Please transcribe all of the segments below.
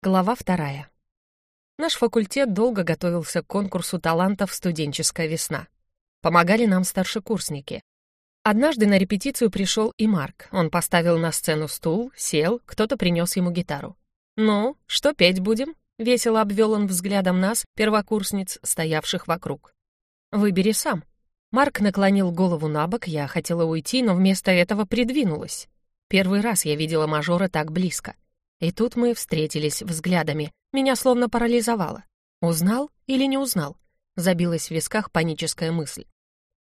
Глава вторая. Наш факультет долго готовился к конкурсу талантов «Студенческая весна». Помогали нам старшекурсники. Однажды на репетицию пришел и Марк. Он поставил на сцену стул, сел, кто-то принес ему гитару. «Ну, что петь будем?» — весело обвел он взглядом нас, первокурсниц, стоявших вокруг. «Выбери сам». Марк наклонил голову на бок, я хотела уйти, но вместо этого придвинулась. Первый раз я видела мажора так близко — и тут мы встретились взглядами. Меня словно парализовало. Узнал или не узнал? Забилась в висках паническая мысль.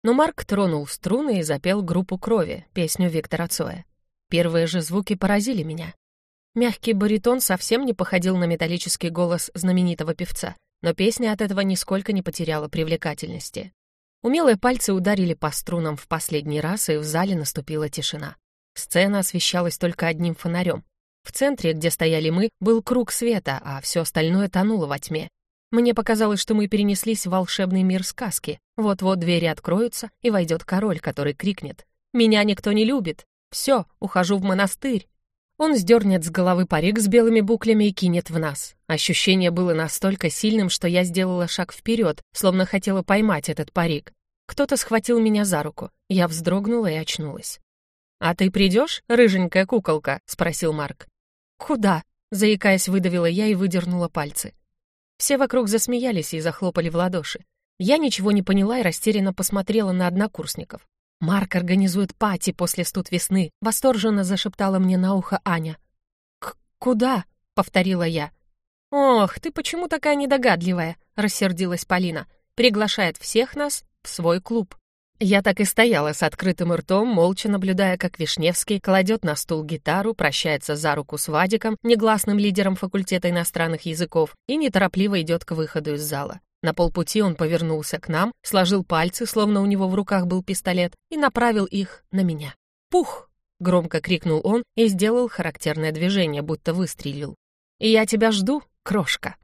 Но Марк тронул струны и запел группу крови, песню Виктора Цоя. Первые же звуки поразили меня. Мягкий баритон совсем не походил на металлический голос знаменитого певца, но песня от этого нисколько не потеряла привлекательности. Умелые пальцы ударили по струнам в последний раз, и в зале наступила тишина. Сцена освещалась только одним фонарем, в центре, где стояли мы, был круг света, а все остальное тонуло во тьме. Мне показалось, что мы перенеслись в волшебный мир сказки. Вот-вот двери откроются, и войдет король, который крикнет «Меня никто не любит! Все, ухожу в монастырь!» Он сдернет с головы парик с белыми буклями и кинет в нас. Ощущение было настолько сильным, что я сделала шаг вперед, словно хотела поймать этот парик. Кто-то схватил меня за руку. Я вздрогнула и очнулась. «А ты придешь, рыженькая куколка?» — спросил Марк. «Куда?» — заикаясь, выдавила я и выдернула пальцы. Все вокруг засмеялись и захлопали в ладоши. Я ничего не поняла и растерянно посмотрела на однокурсников. «Марк организует пати после студ весны», — восторженно зашептала мне на ухо Аня. «К куда?» — повторила я. «Ох, ты почему такая недогадливая?» — рассердилась Полина. «Приглашает всех нас в свой клуб». Я так и стояла с открытым ртом, молча наблюдая, как Вишневский кладет на стул гитару, прощается за руку с Вадиком, негласным лидером факультета иностранных языков, и неторопливо идет к выходу из зала. На полпути он повернулся к нам, сложил пальцы, словно у него в руках был пистолет, и направил их на меня. «Пух!» — громко крикнул он и сделал характерное движение, будто выстрелил. «И я тебя жду, крошка!»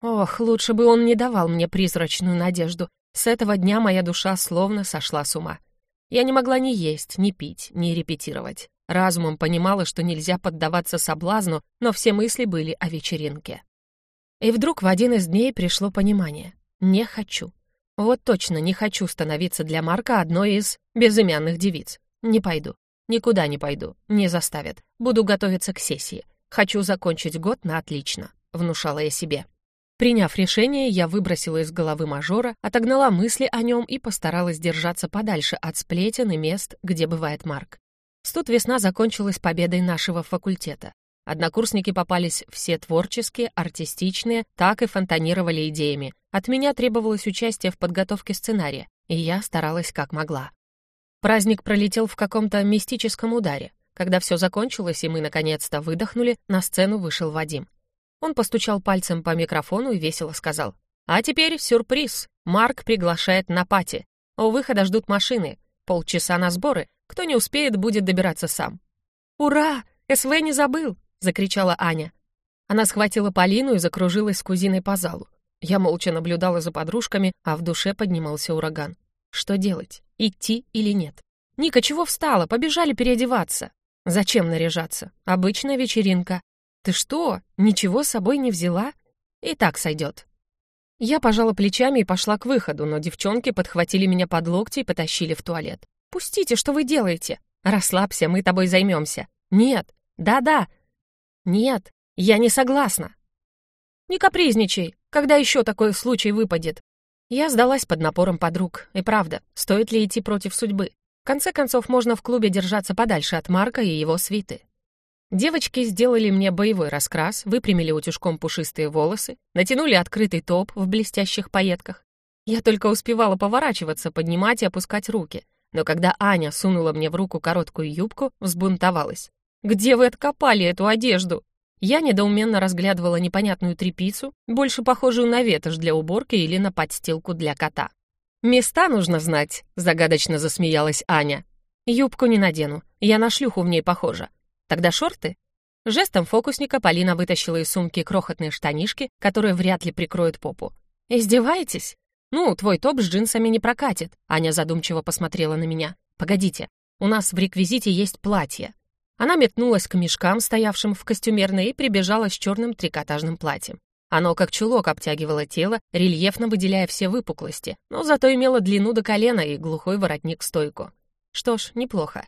Ох, лучше бы он не давал мне призрачную надежду, с этого дня моя душа словно сошла с ума. Я не могла ни есть, ни пить, ни репетировать. Разумом понимала, что нельзя поддаваться соблазну, но все мысли были о вечеринке. И вдруг в один из дней пришло понимание. Не хочу. Вот точно не хочу становиться для Марка одной из безымянных девиц. Не пойду. Никуда не пойду. Не заставят. Буду готовиться к сессии. Хочу закончить год на отлично, внушала я себе. Приняв решение, я выбросила из головы мажора, отогнала мысли о нем и постаралась держаться подальше от сплетен и мест, где бывает Марк. Студ весна закончилась победой нашего факультета. Однокурсники попались все творческие, артистичные, так и фонтанировали идеями. От меня требовалось участие в подготовке сценария, и я старалась как могла. Праздник пролетел в каком-то мистическом ударе. Когда все закончилось, и мы наконец-то выдохнули, на сцену вышел Вадим. Он постучал пальцем по микрофону и весело сказал. «А теперь сюрприз. Марк приглашает на пати. У выхода ждут машины. Полчаса на сборы. Кто не успеет, будет добираться сам». «Ура! СВ не забыл!» — закричала Аня. Она схватила Полину и закружилась с кузиной по залу. Я молча наблюдала за подружками, а в душе поднимался ураган. Что делать? Идти или нет? «Ника, чего встала? Побежали переодеваться!» «Зачем наряжаться? Обычная вечеринка. «Ты что, ничего с собой не взяла? И так сойдет». Я пожала плечами и пошла к выходу, но девчонки подхватили меня под локти и потащили в туалет. «Пустите, что вы делаете? Расслабься, мы тобой займемся». «Нет». «Да-да». «Нет, я не согласна». «Не капризничай, когда еще такой случай выпадет?» Я сдалась под напором подруг. И правда, стоит ли идти против судьбы? В конце концов, можно в клубе держаться подальше от Марка и его свиты. Девочки сделали мне боевой раскрас, выпрямили утюжком пушистые волосы, натянули открытый топ в блестящих пайетках. Я только успевала поворачиваться, поднимать и опускать руки. Но когда Аня сунула мне в руку короткую юбку, взбунтовалась. «Где вы откопали эту одежду?» Я недоуменно разглядывала непонятную трепицу, больше похожую на ветошь для уборки или на подстилку для кота. «Места нужно знать», — загадочно засмеялась Аня. «Юбку не надену, я на шлюху в ней похожа. Тогда шорты?» Жестом фокусника Полина вытащила из сумки крохотные штанишки, которые вряд ли прикроют попу. «Издеваетесь? Ну, твой топ с джинсами не прокатит», Аня задумчиво посмотрела на меня. «Погодите, у нас в реквизите есть платье». Она метнулась к мешкам, стоявшим в костюмерной, и прибежала с черным трикотажным платьем. Оно как чулок обтягивало тело, рельефно выделяя все выпуклости, но зато имело длину до колена и глухой воротник-стойку. Что ж, неплохо.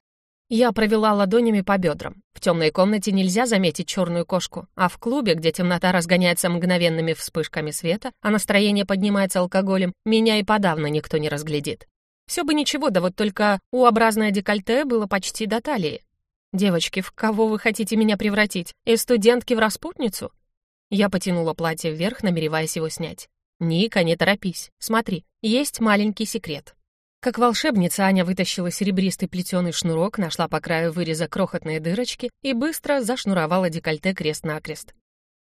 Я провела ладонями по бедрам. В темной комнате нельзя заметить черную кошку, а в клубе, где темнота разгоняется мгновенными вспышками света, а настроение поднимается алкоголем, меня и подавно никто не разглядит. Все бы ничего, да вот только У-образное декольте было почти до талии. «Девочки, в кого вы хотите меня превратить? Из студентки в распутницу?» Я потянула платье вверх, намереваясь его снять. «Ника, не торопись. Смотри, есть маленький секрет». Как волшебница, Аня вытащила серебристый плетеный шнурок, нашла по краю выреза крохотные дырочки и быстро зашнуровала декольте крест-накрест.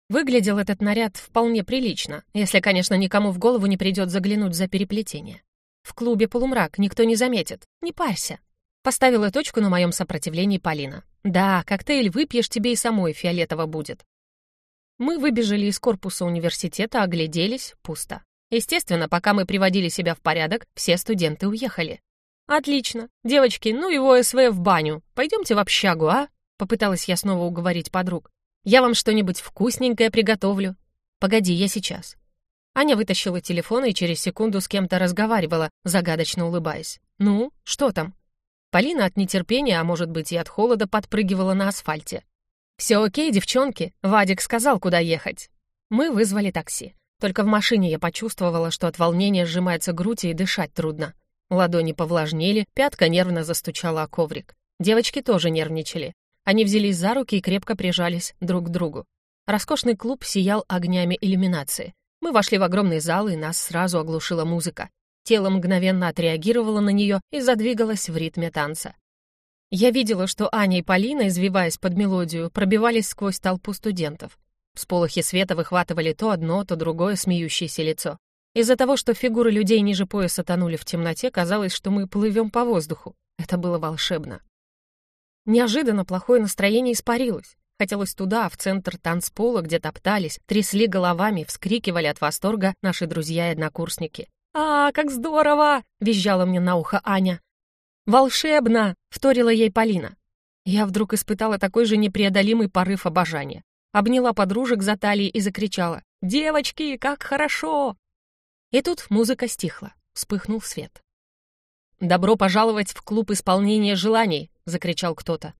Выглядел этот наряд вполне прилично, если, конечно, никому в голову не придет заглянуть за переплетение. В клубе полумрак, никто не заметит. Не парься. Поставила точку на моем сопротивлении Полина. Да, коктейль выпьешь, тебе и самой фиолетово будет. Мы выбежали из корпуса университета, огляделись, пусто. Естественно, пока мы приводили себя в порядок, все студенты уехали. «Отлично. Девочки, ну его СВ в баню. Пойдемте в общагу, а?» Попыталась я снова уговорить подруг. «Я вам что-нибудь вкусненькое приготовлю». «Погоди, я сейчас». Аня вытащила телефон и через секунду с кем-то разговаривала, загадочно улыбаясь. «Ну, что там?» Полина от нетерпения, а может быть и от холода, подпрыгивала на асфальте. «Все окей, девчонки», — Вадик сказал, куда ехать. Мы вызвали такси. Только в машине я почувствовала, что от волнения сжимается грудь и дышать трудно. Ладони повлажнели, пятка нервно застучала о коврик. Девочки тоже нервничали. Они взялись за руки и крепко прижались друг к другу. Роскошный клуб сиял огнями иллюминации. Мы вошли в огромный зал, и нас сразу оглушила музыка. Тело мгновенно отреагировало на нее и задвигалось в ритме танца. Я видела, что Аня и Полина, извиваясь под мелодию, пробивались сквозь толпу студентов. Всполохи света выхватывали то одно, то другое смеющееся лицо. Из-за того, что фигуры людей ниже пояса тонули в темноте, казалось, что мы плывем по воздуху. Это было волшебно. Неожиданно плохое настроение испарилось. Хотелось туда, в центр танцпола, где топтались, трясли головами, вскрикивали от восторга наши друзья и однокурсники. «А, как здорово!» — визжала мне на ухо Аня. «Волшебно!» — вторила ей Полина. Я вдруг испытала такой же непреодолимый порыв обожания. Обняла подружек за талии и закричала «Девочки, как хорошо!» И тут музыка стихла, вспыхнул свет. «Добро пожаловать в клуб исполнения желаний!» — закричал кто-то.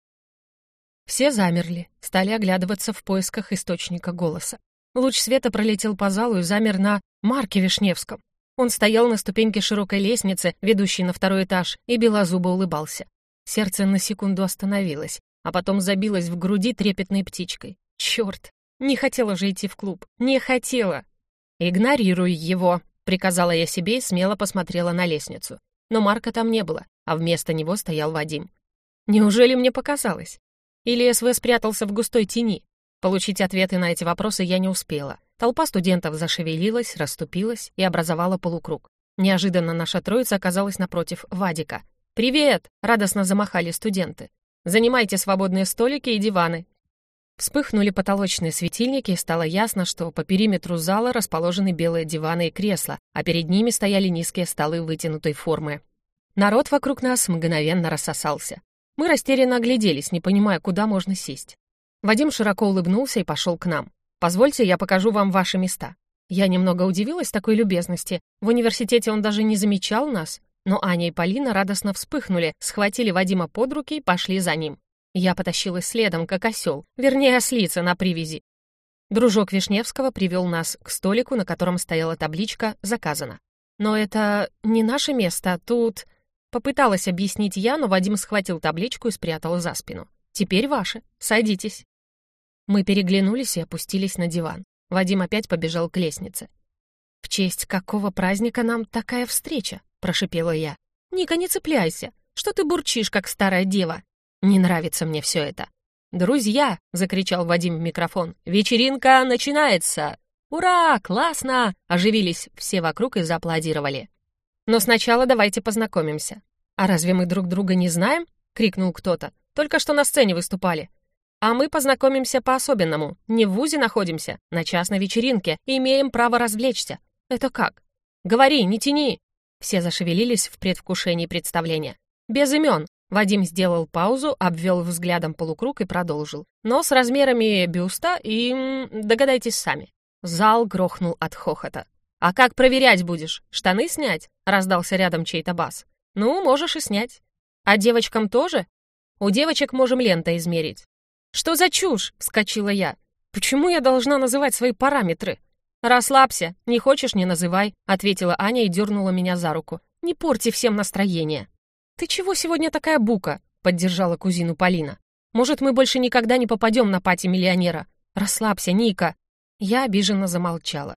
Все замерли, стали оглядываться в поисках источника голоса. Луч света пролетел по залу и замер на Марке Вишневском. Он стоял на ступеньке широкой лестницы, ведущей на второй этаж, и белозубо улыбался. Сердце на секунду остановилось, а потом забилось в груди трепетной птичкой. Черт, не хотела же идти в клуб, не хотела. «Игнорируй его», — приказала я себе и смело посмотрела на лестницу. Но Марка там не было, а вместо него стоял Вадим. Неужели мне показалось? Или СВ спрятался в густой тени? Получить ответы на эти вопросы я не успела. Толпа студентов зашевелилась, расступилась и образовала полукруг. Неожиданно наша троица оказалась напротив Вадика. «Привет!» — радостно замахали студенты. «Занимайте свободные столики и диваны». Вспыхнули потолочные светильники, и стало ясно, что по периметру зала расположены белые диваны и кресла, а перед ними стояли низкие столы вытянутой формы. Народ вокруг нас мгновенно рассосался. Мы растерянно огляделись, не понимая, куда можно сесть. Вадим широко улыбнулся и пошел к нам. Позвольте, я покажу вам ваши места». Я немного удивилась такой любезности. В университете он даже не замечал нас. Но Аня и Полина радостно вспыхнули, схватили Вадима под руки и пошли за ним. Я потащилась следом, как осел, вернее, ослица на привязи. Дружок Вишневского привел нас к столику, на котором стояла табличка «Заказано». «Но это не наше место, тут...» Попыталась объяснить я, но Вадим схватил табличку и спрятал за спину. «Теперь ваше. Садитесь». Мы переглянулись и опустились на диван. Вадим опять побежал к лестнице. «В честь какого праздника нам такая встреча?» — прошипела я. «Ника, не цепляйся! Что ты бурчишь, как старая дева? Не нравится мне все это!» «Друзья!» — закричал Вадим в микрофон. «Вечеринка начинается! Ура! Классно!» — оживились все вокруг и зааплодировали. «Но сначала давайте познакомимся». «А разве мы друг друга не знаем?» — крикнул кто-то. «Только что на сцене выступали. А мы познакомимся по-особенному. Не в ВУЗе находимся, на частной вечеринке, и имеем право развлечься. Это как? Говори, не тяни!» Все зашевелились в предвкушении представления. «Без имен. Вадим сделал паузу, обвел взглядом полукруг и продолжил. Но с размерами бюста и... догадайтесь сами. Зал грохнул от хохота. «А как проверять будешь? Штаны снять?» — раздался рядом чей-то бас. «Ну, можешь и снять. А девочкам тоже? У девочек можем лентой измерить». «Что за чушь?» — вскочила я. «Почему я должна называть свои параметры?» «Расслабься, не хочешь — не называй», — ответила Аня и дернула меня за руку. «Не порти всем настроение». «Ты чего сегодня такая бука?» — поддержала кузину Полина. «Может, мы больше никогда не попадем на пати миллионера? Расслабься, Ника». Я обиженно замолчала.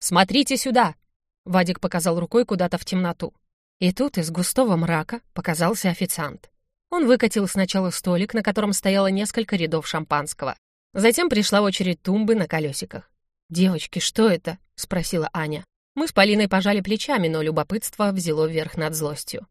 «Смотрите сюда!» — Вадик показал рукой куда-то в темноту. И тут из густого мрака показался официант. Он выкатил сначала столик, на котором стояло несколько рядов шампанского. Затем пришла очередь тумбы на колесиках. «Девочки, что это?» — спросила Аня. Мы с Полиной пожали плечами, но любопытство взяло верх над злостью.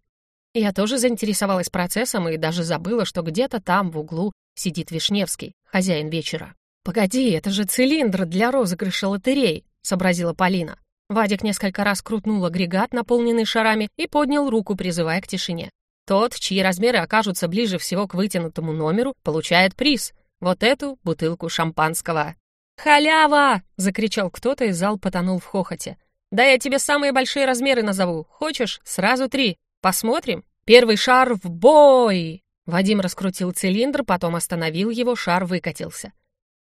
Я тоже заинтересовалась процессом и даже забыла, что где-то там, в углу, сидит Вишневский, хозяин вечера. «Погоди, это же цилиндр для розыгрыша лотерей», — сообразила Полина. Вадик несколько раз крутнул агрегат, наполненный шарами, и поднял руку, призывая к тишине. Тот, чьи размеры окажутся ближе всего к вытянутому номеру, получает приз. Вот эту бутылку шампанского. «Халява!» — закричал кто-то, и зал потонул в хохоте. «Да я тебе самые большие размеры назову. Хочешь? Сразу три. Посмотрим? Первый шар в бой!» Вадим раскрутил цилиндр, потом остановил его, шар выкатился.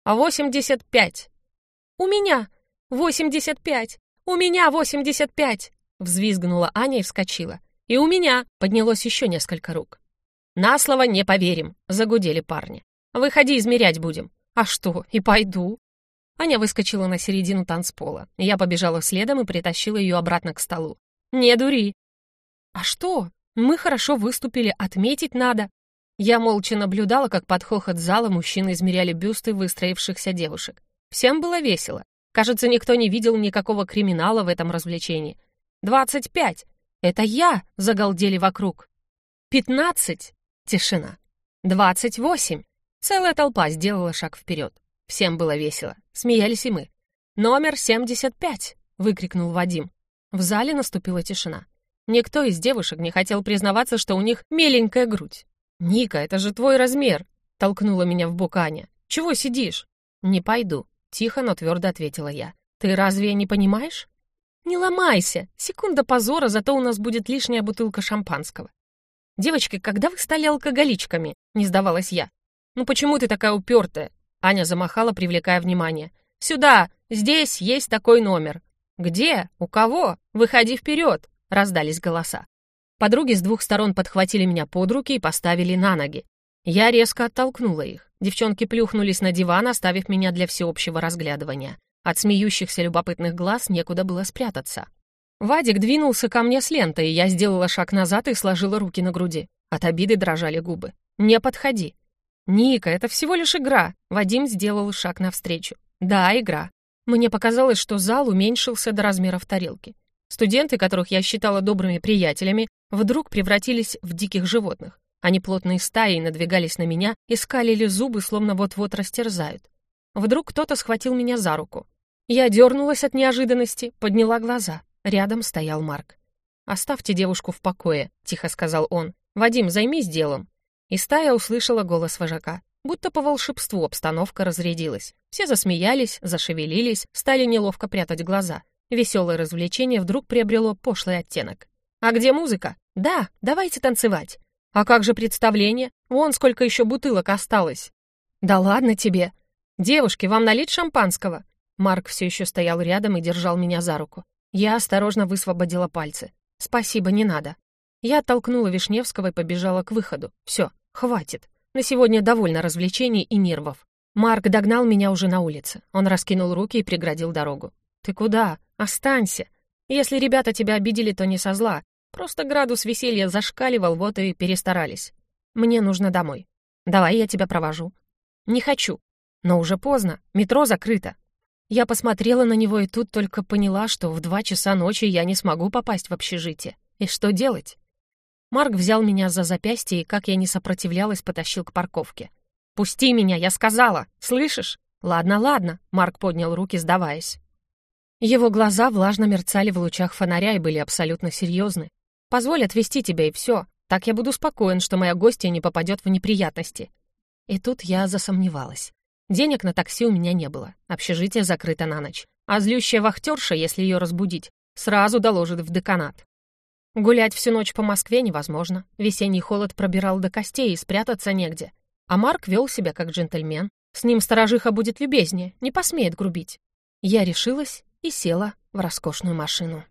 «Восемьдесят пять!» «У меня! Восемьдесят пять! У меня восемьдесят пять!» Взвизгнула Аня и вскочила. «И у меня!» — поднялось еще несколько рук. «На слово не поверим!» — загудели парни. «Выходи, измерять будем!» «А что, и пойду!» Аня выскочила на середину танцпола. Я побежала следом и притащила ее обратно к столу. «Не дури!» «А что? Мы хорошо выступили, отметить надо!» Я молча наблюдала, как под хохот зала мужчины измеряли бюсты выстроившихся девушек. Всем было весело. Кажется, никто не видел никакого криминала в этом развлечении. «Двадцать пять! Это я!» — загалдели вокруг. «Пятнадцать!» — тишина. «Двадцать восемь!» Целая толпа сделала шаг вперед. Всем было весело. Смеялись и мы. «Номер 75!» — выкрикнул Вадим. В зале наступила тишина. Никто из девушек не хотел признаваться, что у них меленькая грудь. «Ника, это же твой размер!» — толкнула меня в бок Аня. «Чего сидишь?» «Не пойду», — тихо, но твердо ответила я. «Ты разве не понимаешь?» «Не ломайся! Секунда позора, зато у нас будет лишняя бутылка шампанского». «Девочки, когда вы стали алкоголичками?» — не сдавалась я. «Ну почему ты такая упертая? Аня замахала, привлекая внимание. «Сюда! Здесь есть такой номер!» «Где? У кого? Выходи вперед!» — раздались голоса. Подруги с двух сторон подхватили меня под руки и поставили на ноги. Я резко оттолкнула их. Девчонки плюхнулись на диван, оставив меня для всеобщего разглядывания. От смеющихся любопытных глаз некуда было спрятаться. Вадик двинулся ко мне с лентой, я сделала шаг назад и сложила руки на груди. От обиды дрожали губы. «Не подходи!» «Ника, это всего лишь игра!» Вадим сделал шаг навстречу. «Да, игра. Мне показалось, что зал уменьшился до размеров тарелки. Студенты, которых я считала добрыми приятелями, вдруг превратились в диких животных. Они плотной стаей надвигались на меня и скалили зубы, словно вот-вот растерзают. Вдруг кто-то схватил меня за руку. Я дернулась от неожиданности, подняла глаза. Рядом стоял Марк. «Оставьте девушку в покое», — тихо сказал он. «Вадим, займись делом». И стая услышала голос вожака. Будто по волшебству обстановка разрядилась. Все засмеялись, зашевелились, стали неловко прятать глаза. Веселое развлечение вдруг приобрело пошлый оттенок. «А где музыка? Да, давайте танцевать. А как же представление? Вон сколько еще бутылок осталось». «Да ладно тебе. Девушки, вам налить шампанского?» Марк все еще стоял рядом и держал меня за руку. Я осторожно высвободила пальцы. «Спасибо, не надо». Я оттолкнула Вишневского и побежала к выходу. Все, Хватит. На сегодня довольно развлечений и нервов. Марк догнал меня уже на улице. Он раскинул руки и преградил дорогу. «Ты куда? Останься. Если ребята тебя обидели, то не со зла. Просто градус веселья зашкаливал, вот и перестарались. Мне нужно домой. Давай я тебя провожу». «Не хочу. Но уже поздно. Метро закрыто». Я посмотрела на него и тут только поняла, что в два часа ночи я не смогу попасть в общежитие. И что делать? Марк взял меня за запястье и, как я не сопротивлялась, потащил к парковке. «Пусти меня, я сказала! Слышишь?» «Ладно, ладно», — Марк поднял руки, сдаваясь. Его глаза влажно мерцали в лучах фонаря и были абсолютно серьезны. «Позволь отвезти тебя, и все. Так я буду спокоен, что моя гостья не попадет в неприятности. И тут я засомневалась. Денег на такси у меня не было, общежитие закрыто на ночь. А злющая вахтерша, если ее разбудить, сразу доложит в деканат. Гулять всю ночь по Москве невозможно. Весенний холод пробирал до костей, и спрятаться негде. А Марк вел себя как джентльмен. С ним сторожиха будет любезнее, не посмеет грубить. Я решилась и села в роскошную машину.